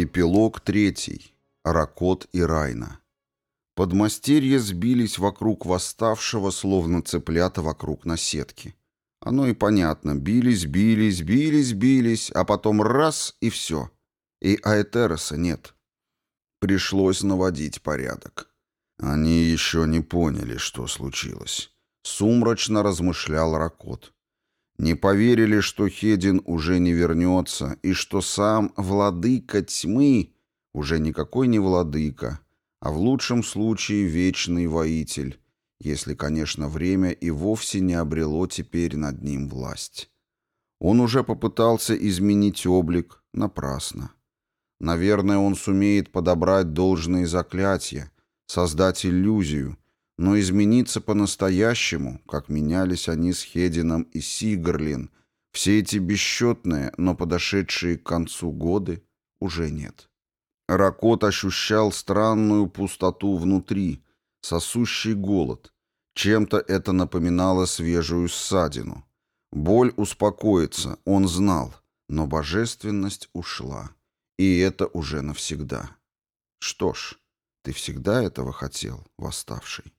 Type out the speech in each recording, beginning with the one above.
Эпилог третий. Ракот и Райна. Подмастерья сбились вокруг восставшего, словно цыплята вокруг наседки. Оно и понятно. Бились, бились, бились, бились, а потом раз — и все. И Аэтероса нет. Пришлось наводить порядок. Они еще не поняли, что случилось. Сумрачно размышлял Ракот. Не поверили, что Хедин уже не вернется, и что сам владыка тьмы уже никакой не владыка, а в лучшем случае вечный воитель, если, конечно, время и вовсе не обрело теперь над ним власть. Он уже попытался изменить облик напрасно. Наверное, он сумеет подобрать должные заклятия, создать иллюзию, но измениться по-настоящему, как менялись они с Хедином и Сигарлин, все эти бесчетные, но подошедшие к концу годы, уже нет. Ракот ощущал странную пустоту внутри, сосущий голод. Чем-то это напоминало свежую ссадину. Боль успокоится, он знал, но божественность ушла. И это уже навсегда. Что ж, ты всегда этого хотел, восставший.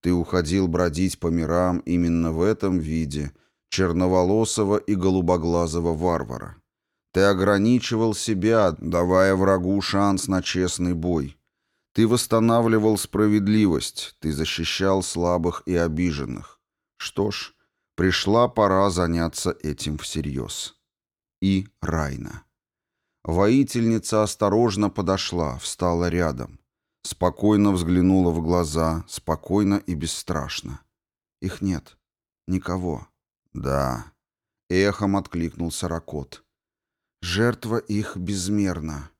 Ты уходил бродить по мирам именно в этом виде, черноволосого и голубоглазого варвара. Ты ограничивал себя, давая врагу шанс на честный бой. Ты восстанавливал справедливость, ты защищал слабых и обиженных. Что ж, пришла пора заняться этим всерьез. И Райна. Воительница осторожно подошла, встала рядом. Спокойно взглянула в глаза, спокойно и бесстрашно. Их нет. Никого. Да. Эхом откликнулся Ракот. Жертва их безмерна.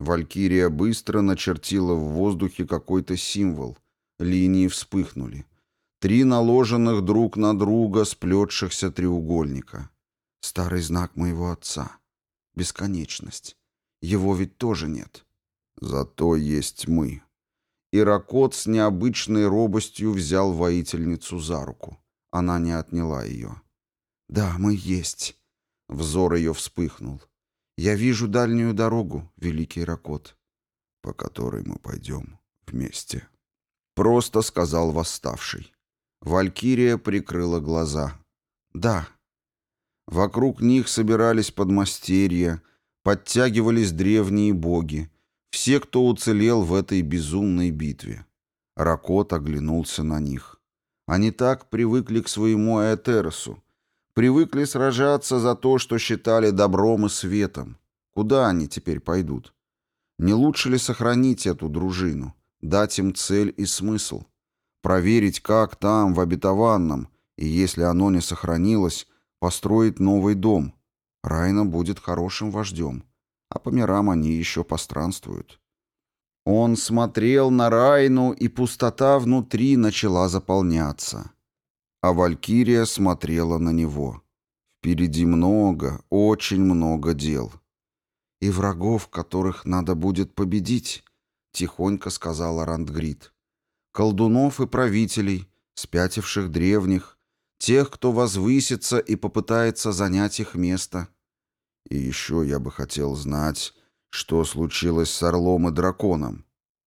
Валькирия быстро начертила в воздухе какой-то символ. Линии вспыхнули. Три наложенных друг на друга сплетшихся треугольника. Старый знак моего отца. Бесконечность. Его ведь тоже нет. Зато есть мы. Иракот с необычной робостью взял воительницу за руку. Она не отняла ее. «Да, мы есть». Взор ее вспыхнул. «Я вижу дальнюю дорогу, великий Иракот, по которой мы пойдем вместе». Просто сказал восставший. Валькирия прикрыла глаза. «Да». Вокруг них собирались подмастерья, подтягивались древние боги, все, кто уцелел в этой безумной битве. Ракот оглянулся на них. Они так привыкли к своему Этеросу, привыкли сражаться за то, что считали добром и светом. Куда они теперь пойдут? Не лучше ли сохранить эту дружину, дать им цель и смысл? Проверить, как там, в обетованном, и если оно не сохранилось, построить новый дом. Райна будет хорошим вождем а по мирам они еще постранствуют. Он смотрел на Райну, и пустота внутри начала заполняться. А Валькирия смотрела на него. Впереди много, очень много дел. «И врагов, которых надо будет победить», — тихонько сказала Рандгрид. «Колдунов и правителей, спятивших древних, тех, кто возвысится и попытается занять их место». И еще я бы хотел знать, что случилось с орлом и драконом.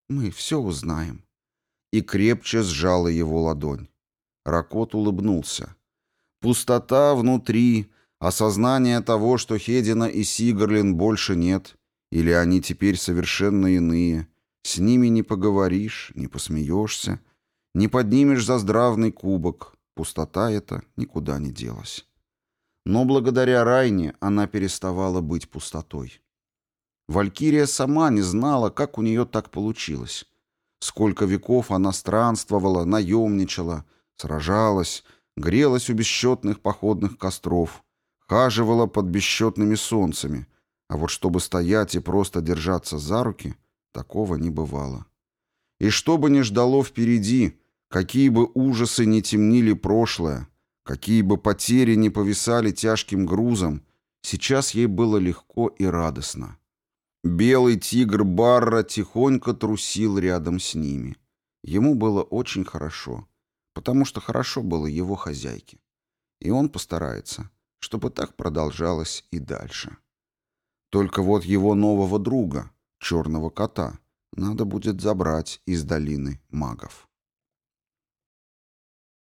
Мы все узнаем. И крепче сжала его ладонь. Ракот улыбнулся. Пустота внутри, осознание того, что Хедина и Сигарлин больше нет, или они теперь совершенно иные. С ними не поговоришь, не посмеешься, не поднимешь за здравный кубок. Пустота эта никуда не делась. Но благодаря Райне она переставала быть пустотой. Валькирия сама не знала, как у нее так получилось. Сколько веков она странствовала, наемничала, сражалась, грелась у бесчетных походных костров, хаживала под бесчетными солнцами, а вот чтобы стоять и просто держаться за руки, такого не бывало. И что бы ни ждало впереди, какие бы ужасы не темнили прошлое, Какие бы потери ни повисали тяжким грузом, сейчас ей было легко и радостно. Белый тигр Барра тихонько трусил рядом с ними. Ему было очень хорошо, потому что хорошо было его хозяйке. И он постарается, чтобы так продолжалось и дальше. Только вот его нового друга, черного кота, надо будет забрать из долины магов.